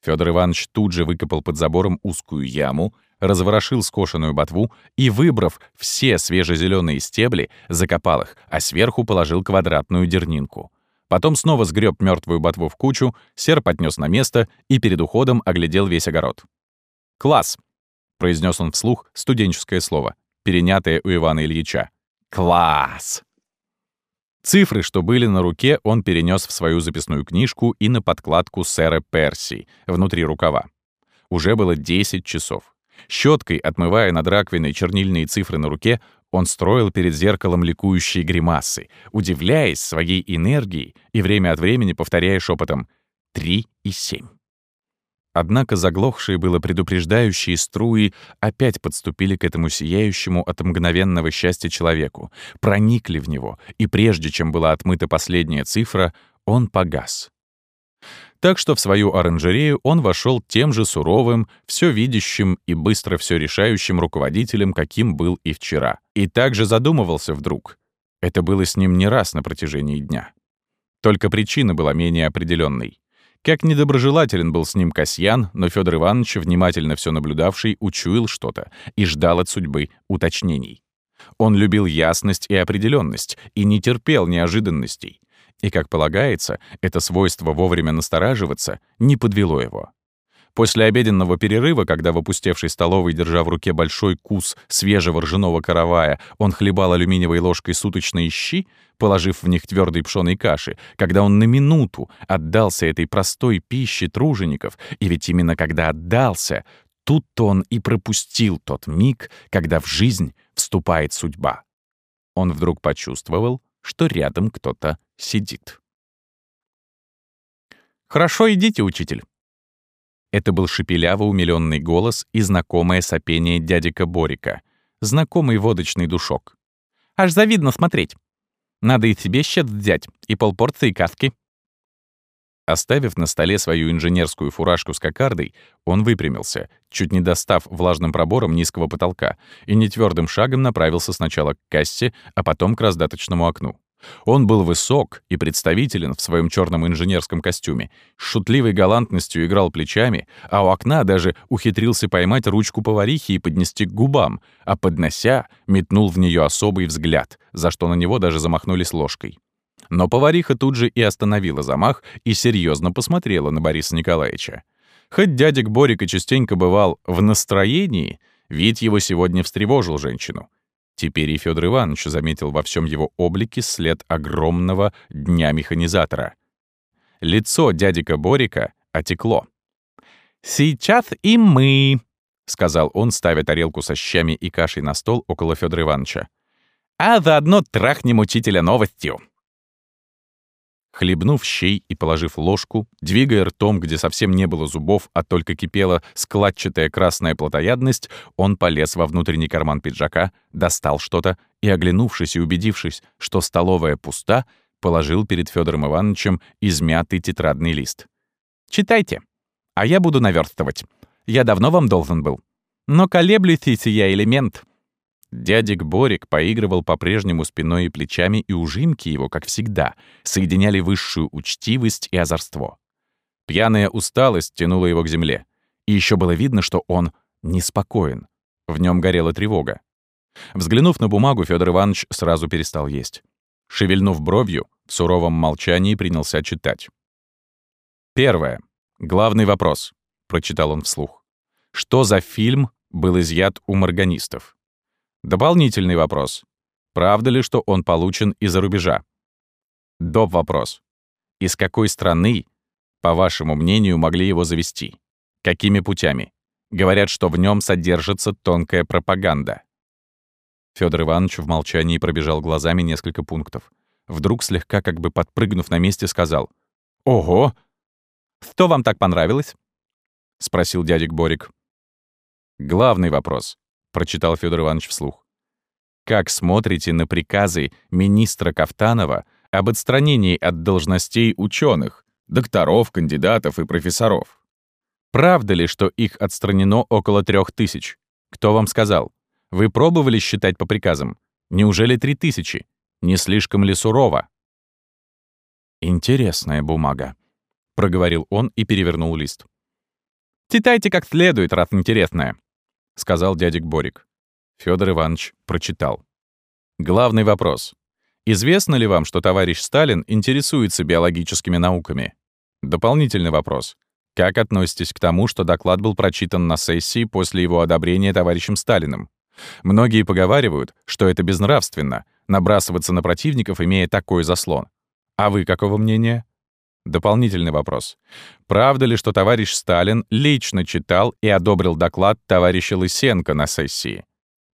Федор Иванович тут же выкопал под забором узкую яму, разворошил скошенную ботву и, выбрав все свежезеленые стебли, закопал их, а сверху положил квадратную дернинку. Потом снова сгреб мертвую ботву в кучу, серп отнес на место и перед уходом оглядел весь огород. «Класс!» — произнес он вслух студенческое слово, перенятое у Ивана Ильича. «Класс!» Цифры, что были на руке, он перенес в свою записную книжку и на подкладку сэра Перси внутри рукава. Уже было 10 часов. Щеткой, отмывая над раковиной чернильные цифры на руке, он строил перед зеркалом ликующие гримасы, удивляясь своей энергией и время от времени повторяя шепотом «три и семь». Однако заглохшие было предупреждающие струи опять подступили к этому сияющему от мгновенного счастья человеку, проникли в него, и прежде чем была отмыта последняя цифра, он погас. Так что в свою оранжерею он вошел тем же суровым, все видящим и быстро все решающим руководителем, каким был и вчера. И также задумывался вдруг. Это было с ним не раз на протяжении дня. Только причина была менее определенной. Как недоброжелателен был с ним Касьян, но Федор Иванович, внимательно все наблюдавший, учуял что-то и ждал от судьбы уточнений. Он любил ясность и определенность и не терпел неожиданностей. И, как полагается, это свойство вовремя настораживаться не подвело его. После обеденного перерыва, когда в опустевшей столовой, держа в руке большой кус свежего ржаного каравая, он хлебал алюминиевой ложкой суточные щи, положив в них твердой пшеной каши, когда он на минуту отдался этой простой пище тружеников, и ведь именно когда отдался, тут-то он и пропустил тот миг, когда в жизнь вступает судьба. Он вдруг почувствовал, что рядом кто-то сидит. «Хорошо, идите, учитель». Это был шепеляво умилённый голос и знакомое сопение дядика Борика, знакомый водочный душок. «Аж завидно смотреть. Надо и себе щет взять, и полпорции каски». Оставив на столе свою инженерскую фуражку с кокардой, он выпрямился, чуть не достав влажным пробором низкого потолка, и нетвёрдым шагом направился сначала к кассе, а потом к раздаточному окну. Он был высок и представителен в своем черном инженерском костюме, с шутливой галантностью играл плечами, а у окна даже ухитрился поймать ручку поварихи и поднести к губам, а поднося, метнул в нее особый взгляд, за что на него даже замахнулись ложкой. Но повариха тут же и остановила замах и серьезно посмотрела на Бориса Николаевича. Хоть дядик Борик и частенько бывал в настроении, вид его сегодня встревожил женщину — Теперь и Федор Иванович заметил во всем его облике след огромного дня механизатора. Лицо дядика Борика отекло. «Сейчас и мы», — сказал он, ставя тарелку со щами и кашей на стол около Федора Ивановича. «А заодно трахнем учителя новостью». Хлебнув щей и положив ложку, двигая ртом, где совсем не было зубов, а только кипела складчатая красная плотоядность, он полез во внутренний карман пиджака, достал что-то и, оглянувшись и убедившись, что столовая пуста, положил перед Федором Ивановичем измятый тетрадный лист. «Читайте, а я буду наверстывать. Я давно вам должен был. Но колеблюсь я элемент. Дядик Борик поигрывал по-прежнему спиной и плечами, и ужимки его, как всегда, соединяли высшую учтивость и озорство. Пьяная усталость тянула его к земле. И еще было видно, что он неспокоен. В нем горела тревога. Взглянув на бумагу, Федор Иванович сразу перестал есть. Шевельнув бровью, в суровом молчании принялся читать. «Первое. Главный вопрос», — прочитал он вслух. «Что за фильм был изъят у морганистов?» Дополнительный вопрос. Правда ли, что он получен из-за рубежа? Доп. вопрос. Из какой страны, по вашему мнению, могли его завести? Какими путями? Говорят, что в нем содержится тонкая пропаганда. Федор Иванович в молчании пробежал глазами несколько пунктов. Вдруг, слегка как бы подпрыгнув на месте, сказал «Ого! Что вам так понравилось?» — спросил дядик Борик. «Главный вопрос. — прочитал Федор Иванович вслух. «Как смотрите на приказы министра Кафтанова об отстранении от должностей ученых, докторов, кандидатов и профессоров? Правда ли, что их отстранено около трех тысяч? Кто вам сказал? Вы пробовали считать по приказам? Неужели три тысячи? Не слишком ли сурово?» «Интересная бумага», — проговорил он и перевернул лист. «Читайте как следует, раз интересная», — сказал дядик Борик. Федор Иванович прочитал. Главный вопрос. Известно ли вам, что товарищ Сталин интересуется биологическими науками? Дополнительный вопрос. Как относитесь к тому, что доклад был прочитан на сессии после его одобрения товарищем Сталиным? Многие поговаривают, что это безнравственно — набрасываться на противников, имея такой заслон. А вы какого мнения? Дополнительный вопрос. Правда ли, что товарищ Сталин лично читал и одобрил доклад товарища Лысенко на сессии?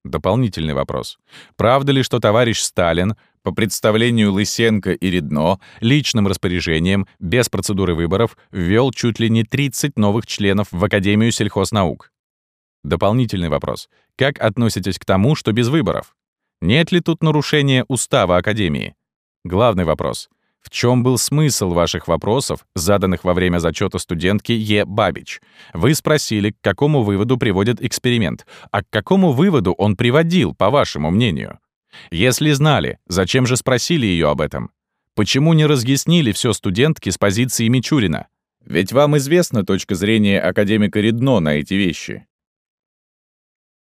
Дополнительный вопрос. Правда ли, что товарищ Сталин по представлению Лысенко и Редно личным распоряжением, без процедуры выборов, ввел чуть ли не 30 новых членов в Академию сельхознаук? Дополнительный вопрос. Как относитесь к тому, что без выборов? Нет ли тут нарушения устава Академии? Главный вопрос. В чем был смысл ваших вопросов, заданных во время зачета студентки Е. Бабич? Вы спросили, к какому выводу приводит эксперимент, а к какому выводу он приводил, по вашему мнению? Если знали, зачем же спросили ее об этом? Почему не разъяснили все студентки с позиции Мичурина? Ведь вам известна точка зрения академика Редно на эти вещи.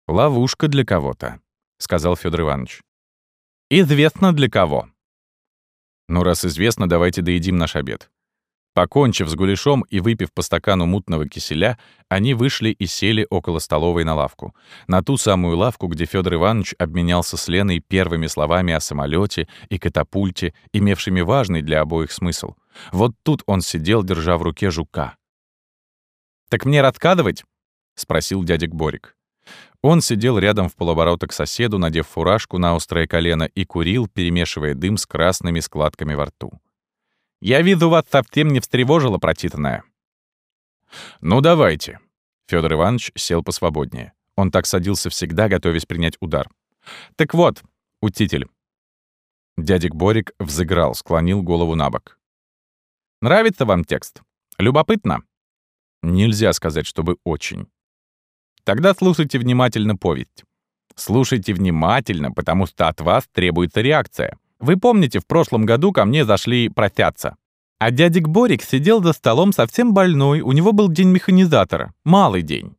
«Ловушка для кого-то», — сказал Федор Иванович. «Известно для кого». «Ну, раз известно, давайте доедим наш обед». Покончив с гуляшом и выпив по стакану мутного киселя, они вышли и сели около столовой на лавку. На ту самую лавку, где Федор Иванович обменялся с Леной первыми словами о самолете и катапульте, имевшими важный для обоих смысл. Вот тут он сидел, держа в руке жука. «Так мне раскадывать?» — спросил дядик Борик. Он сидел рядом в полоборота к соседу, надев фуражку на острое колено, и курил, перемешивая дым с красными складками во рту. «Я вижу, вас совсем не встревожило прочитанное». «Ну, давайте». Федор Иванович сел посвободнее. Он так садился всегда, готовясь принять удар. «Так вот, учитель». Дядик Борик взыграл, склонил голову на бок. «Нравится вам текст? Любопытно?» Нельзя сказать, чтобы очень. Тогда слушайте внимательно повесть. Слушайте внимательно, потому что от вас требуется реакция. Вы помните, в прошлом году ко мне зашли просяться. А дядик Борик сидел за столом совсем больной, у него был день механизатора, малый день.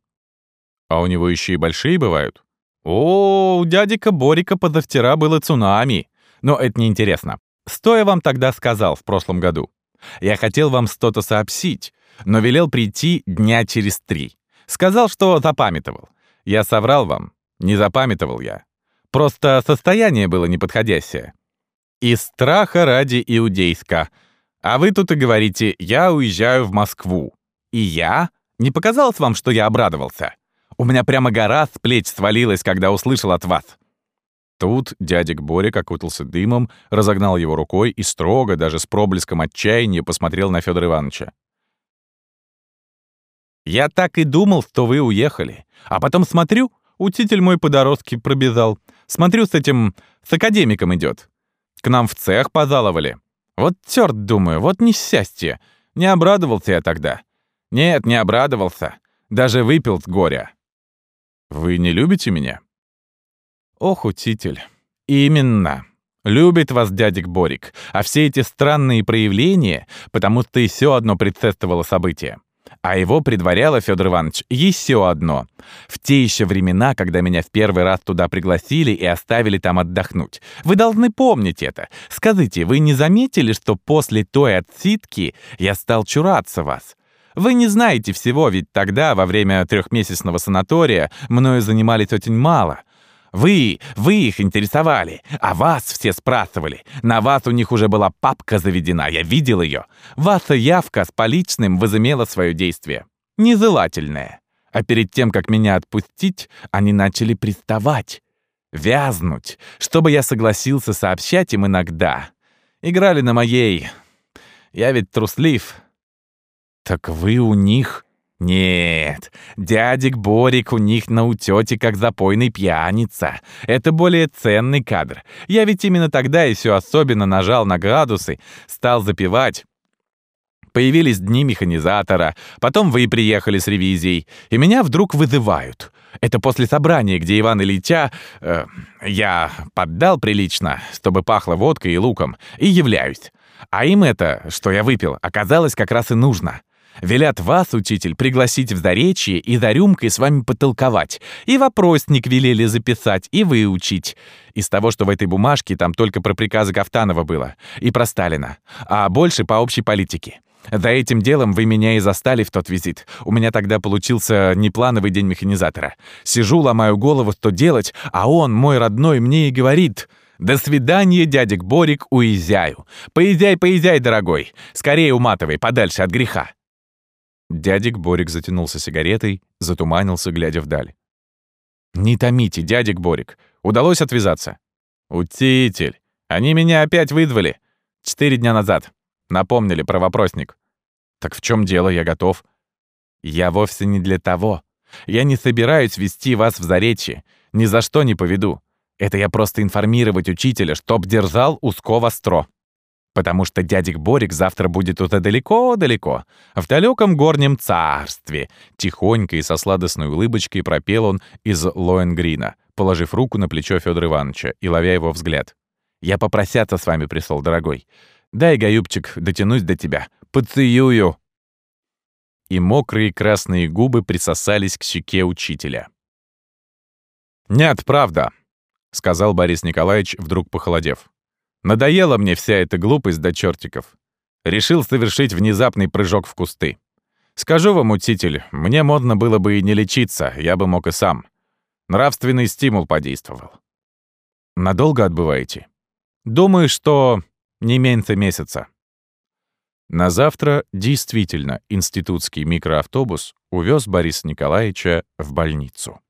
А у него еще и большие бывают? О, у дядика Борика позавчера было цунами. Но это неинтересно. Что я вам тогда сказал в прошлом году? Я хотел вам что-то сообщить, но велел прийти дня через три. Сказал, что запамятовал. Я соврал вам. Не запамятовал я. Просто состояние было неподходящее. Из страха ради иудейска. А вы тут и говорите «я уезжаю в Москву». И я? Не показалось вам, что я обрадовался? У меня прямо гора с плеч свалилась, когда услышал от вас. Тут дядик Борик окутался дымом, разогнал его рукой и строго, даже с проблеском отчаяния, посмотрел на Федора Ивановича. Я так и думал, что вы уехали. А потом смотрю, учитель мой по дорожке пробежал. Смотрю, с этим, с академиком идет. К нам в цех позаловали. Вот черт, думаю, вот несчастье. Не обрадовался я тогда. Нет, не обрадовался. Даже выпил с горя. Вы не любите меня? Ох, учитель. Именно. Любит вас дядик Борик, а все эти странные проявления, потому что все одно предшествовало событие. А его предваряло, Федор Иванович, еще одно. В те еще времена, когда меня в первый раз туда пригласили и оставили там отдохнуть. Вы должны помнить это. Скажите, вы не заметили, что после той отсидки я стал чураться вас? Вы не знаете всего, ведь тогда, во время трехмесячного санатория, мною занимались очень мало — вы, вы их интересовали, а вас все спрашивали. На вас у них уже была папка заведена, я видел ее. Ваша явка с поличным возымела свое действие. Незелательное. А перед тем, как меня отпустить, они начали приставать. Вязнуть, чтобы я согласился сообщать им иногда. Играли на моей... Я ведь труслив. Так вы у них нет, дядик Борик у них на утете как запойный пьяница. Это более ценный кадр. Я ведь именно тогда и все особенно нажал на градусы, стал запивать. Появились дни механизатора, потом вы приехали с ревизией, и меня вдруг вызывают. Это после собрания, где Иван Ильича... Э, я поддал прилично, чтобы пахло водкой и луком, и являюсь. А им это, что я выпил, оказалось как раз и нужно. Велят вас, учитель, пригласить в заречье и за рюмкой с вами потолковать. И вопросник велели записать и выучить. Из того, что в этой бумажке, там только про приказы Гафтанова было. И про Сталина. А больше по общей политике. За этим делом вы меня и застали в тот визит. У меня тогда получился неплановый день механизатора. Сижу, ломаю голову, что делать, а он, мой родной, мне и говорит... «До свидания, дядик Борик, уезжаю. Поезжай, поезжай, дорогой. Скорее уматывай, подальше от греха». Дядик Борик затянулся сигаретой, затуманился, глядя вдаль. «Не томите, дядик Борик. Удалось отвязаться?» «Утитель, они меня опять вызвали. Четыре дня назад. Напомнили про вопросник». «Так в чем дело, я готов». «Я вовсе не для того. Я не собираюсь вести вас в заречье. Ни за что не поведу. Это я просто информировать учителя, чтоб держал узкого стро потому что дядик Борик завтра будет тут далеко-далеко, в далеком горнем царстве. Тихонько и со сладостной улыбочкой пропел он из Лоенгрина, положив руку на плечо Федора Ивановича и ловя его взгляд. «Я попросяться с вами пришел, дорогой. Дай, Гаюбчик, дотянусь до тебя. Поцелую!» и мокрые красные губы присосались к щеке учителя. «Нет, правда», — сказал Борис Николаевич, вдруг похолодев. «Надоела мне вся эта глупость до чертиков. Решил совершить внезапный прыжок в кусты. Скажу вам, учитель, мне модно было бы и не лечиться, я бы мог и сам. Нравственный стимул подействовал. Надолго отбываете? Думаю, что не меньше месяца. На завтра действительно институтский микроавтобус увез Бориса Николаевича в больницу.